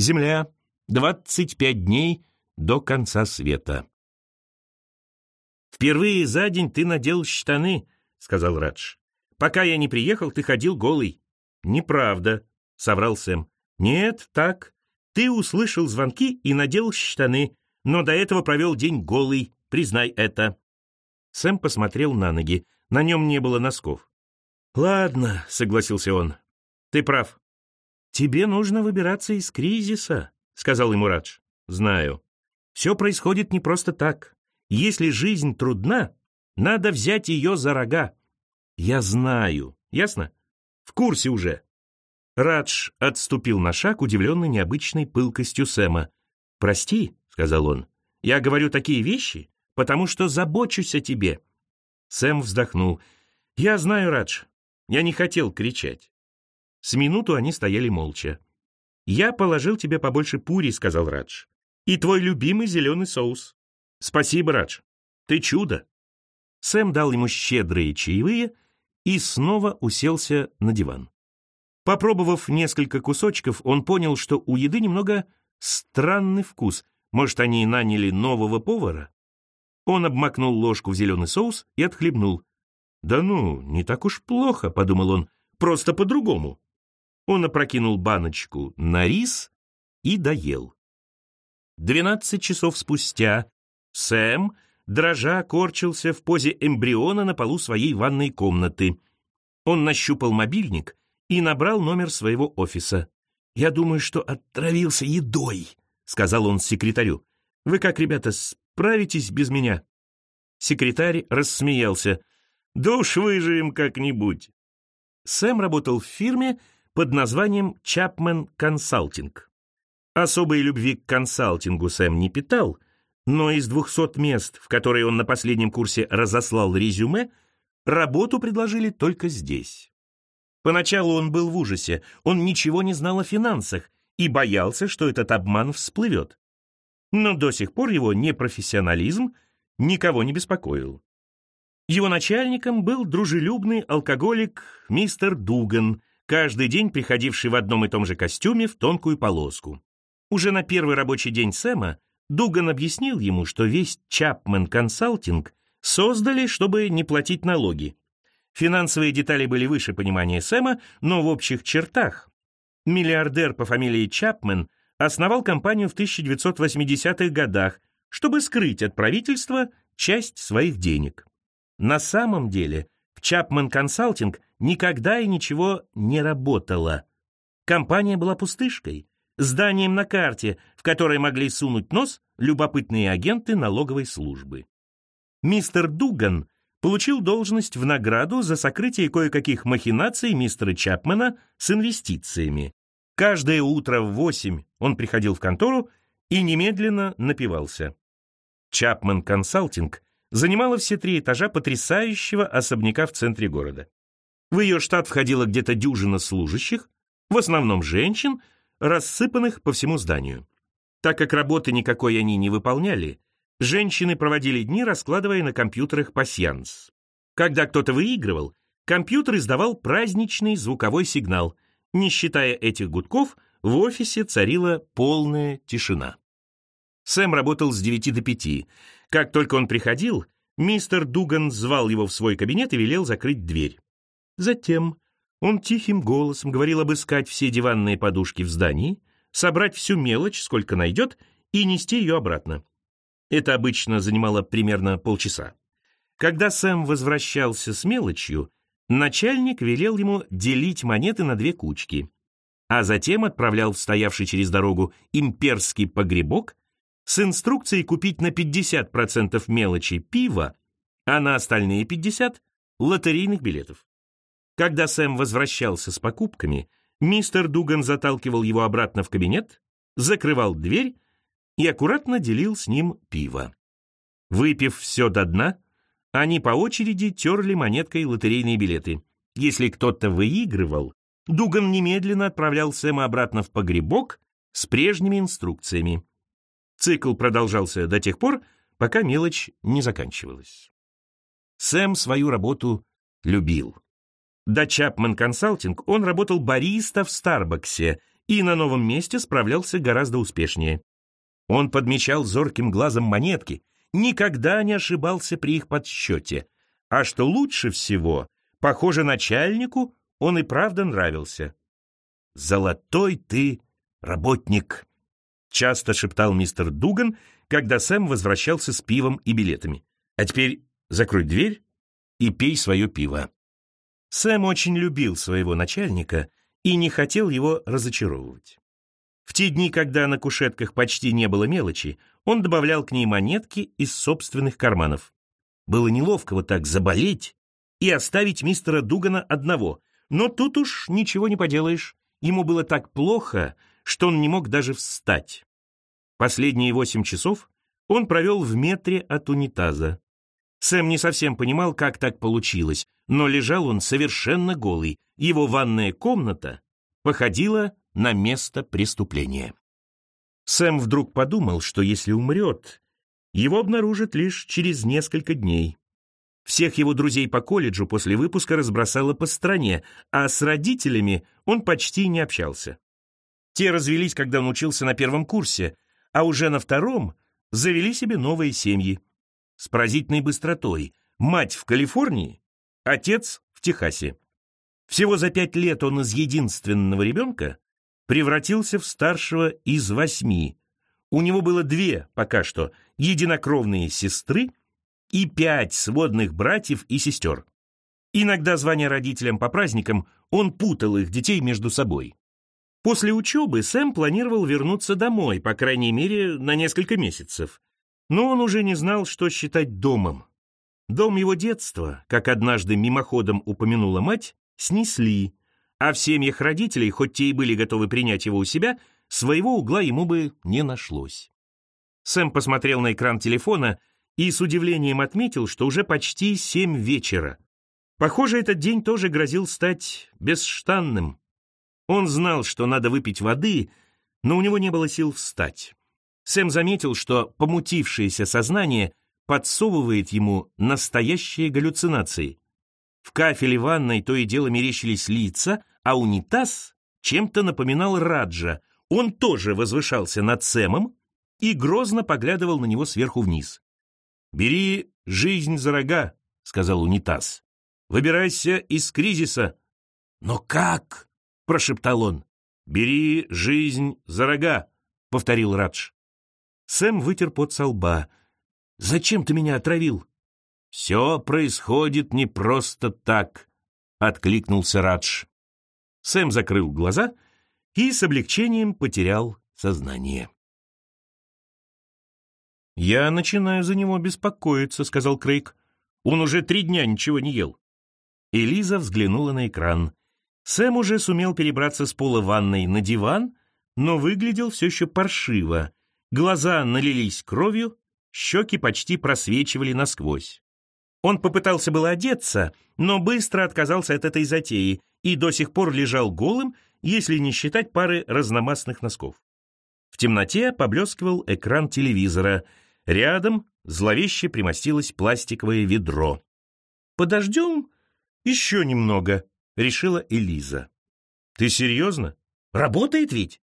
Земля. 25 дней до конца света. «Впервые за день ты надел штаны», — сказал Радж. «Пока я не приехал, ты ходил голый». «Неправда», — соврал Сэм. «Нет, так. Ты услышал звонки и надел штаны, но до этого провел день голый, признай это». Сэм посмотрел на ноги. На нем не было носков. «Ладно», — согласился он. «Ты прав. Тебе нужно выбираться из кризиса», — сказал ему Радж. «Знаю. Все происходит не просто так. Если жизнь трудна, надо взять ее за рога. Я знаю. Ясно? В курсе уже». Радж отступил на шаг, удивленный необычной пылкостью Сэма. «Прости», — сказал он, — «я говорю такие вещи, потому что забочусь о тебе». Сэм вздохнул. «Я знаю, Радж. Я не хотел кричать». С минуту они стояли молча. «Я положил тебе побольше пури», — сказал Радж. «И твой любимый зеленый соус». «Спасибо, Радж. Ты чудо». Сэм дал ему щедрые чаевые и снова уселся на диван. Попробовав несколько кусочков, он понял, что у еды немного странный вкус. Может, они наняли нового повара? Он обмакнул ложку в зеленый соус и отхлебнул. «Да ну, не так уж плохо», — подумал он, — «просто по-другому». Он опрокинул баночку на рис и доел. Двенадцать часов спустя Сэм, дрожа, корчился в позе эмбриона на полу своей ванной комнаты. Он нащупал мобильник и набрал номер своего офиса. «Я думаю, что отравился едой», — сказал он секретарю. «Вы как, ребята, справитесь без меня?» Секретарь рассмеялся. «Да уж выживем как-нибудь». Сэм работал в фирме под названием Chapman Consulting. Особой любви к консалтингу Сэм не питал, но из 200 мест, в которые он на последнем курсе разослал резюме, работу предложили только здесь. Поначалу он был в ужасе, он ничего не знал о финансах и боялся, что этот обман всплывет но до сих пор его непрофессионализм никого не беспокоил. Его начальником был дружелюбный алкоголик мистер Дуган, каждый день приходивший в одном и том же костюме в тонкую полоску. Уже на первый рабочий день Сэма Дуган объяснил ему, что весь Чапмен Консалтинг создали, чтобы не платить налоги. Финансовые детали были выше понимания Сэма, но в общих чертах. Миллиардер по фамилии Чапмен – основал компанию в 1980-х годах, чтобы скрыть от правительства часть своих денег. На самом деле в Consulting никогда и ничего не работало. Компания была пустышкой, зданием на карте, в которое могли сунуть нос любопытные агенты налоговой службы. Мистер Дуган получил должность в награду за сокрытие кое-каких махинаций мистера Чапмана с инвестициями. Каждое утро в восемь он приходил в контору и немедленно напивался. Чапман Консалтинг занимала все три этажа потрясающего особняка в центре города. В ее штат входила где-то дюжина служащих, в основном женщин, рассыпанных по всему зданию. Так как работы никакой они не выполняли, женщины проводили дни, раскладывая на компьютерах пасьянс. Когда кто-то выигрывал, компьютер издавал праздничный звуковой сигнал – не считая этих гудков, в офисе царила полная тишина. Сэм работал с 9 до 5. Как только он приходил, мистер Дуган звал его в свой кабинет и велел закрыть дверь. Затем он тихим голосом говорил обыскать все диванные подушки в здании, собрать всю мелочь, сколько найдет, и нести ее обратно. Это обычно занимало примерно полчаса. Когда Сэм возвращался с мелочью, Начальник велел ему делить монеты на две кучки, а затем отправлял в стоявший через дорогу имперский погребок с инструкцией купить на 50% мелочи пива, а на остальные 50% лотерейных билетов. Когда Сэм возвращался с покупками, мистер Дуган заталкивал его обратно в кабинет, закрывал дверь и аккуратно делил с ним пиво. Выпив все до дна, они по очереди терли монеткой лотерейные билеты. Если кто-то выигрывал, Дуган немедленно отправлял Сэма обратно в погребок с прежними инструкциями. Цикл продолжался до тех пор, пока мелочь не заканчивалась. Сэм свою работу любил. До Чапман Консалтинг он работал бариста в Старбаксе и на новом месте справлялся гораздо успешнее. Он подмечал зорким глазом монетки, никогда не ошибался при их подсчете. А что лучше всего, похоже, начальнику он и правда нравился. «Золотой ты работник», — часто шептал мистер Дуган, когда Сэм возвращался с пивом и билетами. «А теперь закрой дверь и пей свое пиво». Сэм очень любил своего начальника и не хотел его разочаровывать. В те дни, когда на кушетках почти не было мелочи, он добавлял к ней монетки из собственных карманов. Было неловко вот так заболеть и оставить мистера Дугана одного, но тут уж ничего не поделаешь. Ему было так плохо, что он не мог даже встать. Последние восемь часов он провел в метре от унитаза. Сэм не совсем понимал, как так получилось, но лежал он совершенно голый. Его ванная комната походила на место преступления. Сэм вдруг подумал, что если умрет, его обнаружат лишь через несколько дней. Всех его друзей по колледжу после выпуска разбросало по стране, а с родителями он почти не общался. Те развелись, когда он учился на первом курсе, а уже на втором завели себе новые семьи. С поразительной быстротой. Мать в Калифорнии, отец в Техасе. Всего за пять лет он из единственного ребенка превратился в старшего из восьми. У него было две, пока что, единокровные сестры и пять сводных братьев и сестер. Иногда, звоня родителям по праздникам, он путал их детей между собой. После учебы Сэм планировал вернуться домой, по крайней мере, на несколько месяцев. Но он уже не знал, что считать домом. Дом его детства, как однажды мимоходом упомянула мать, снесли, а в семьях родителей, хоть те и были готовы принять его у себя, своего угла ему бы не нашлось. Сэм посмотрел на экран телефона и с удивлением отметил, что уже почти семь вечера. Похоже, этот день тоже грозил стать бесштанным. Он знал, что надо выпить воды, но у него не было сил встать. Сэм заметил, что помутившееся сознание подсовывает ему настоящие галлюцинации. В кафеле ванной то и дело мерещились лица, а унитаз чем-то напоминал Раджа. Он тоже возвышался над Сэмом и грозно поглядывал на него сверху вниз. «Бери жизнь за рога», — сказал унитаз. «Выбирайся из кризиса». «Но как?» Прошептал он. «Бери жизнь за рога», — повторил Радж. Сэм вытер пот со лба. «Зачем ты меня отравил?» «Все происходит не просто так», — откликнулся Радж. Сэм закрыл глаза и с облегчением потерял сознание. «Я начинаю за него беспокоиться», — сказал Крейг. «Он уже три дня ничего не ел». Элиза взглянула на экран. Сэм уже сумел перебраться с пола ванной на диван, но выглядел все еще паршиво. Глаза налились кровью, щеки почти просвечивали насквозь. Он попытался было одеться, но быстро отказался от этой затеи и до сих пор лежал голым, если не считать пары разномастных носков. В темноте поблескивал экран телевизора. Рядом зловеще примостилось пластиковое ведро. «Подождем еще немного», решила Элиза. «Ты серьезно? Работает ведь?»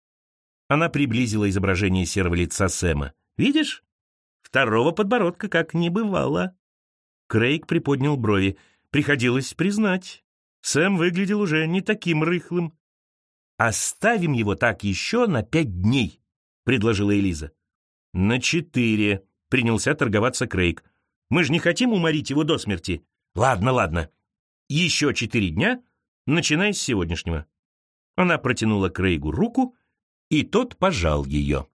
Она приблизила изображение серого лица Сэма. «Видишь? Второго подбородка как не бывало». Крейг приподнял брови. Приходилось признать. Сэм выглядел уже не таким рыхлым. «Оставим его так еще на пять дней», — предложила Элиза. «На четыре», — принялся торговаться Крейг. «Мы же не хотим уморить его до смерти». «Ладно, ладно. Еще четыре дня, начиная с сегодняшнего». Она протянула Крейгу руку, и тот пожал ее.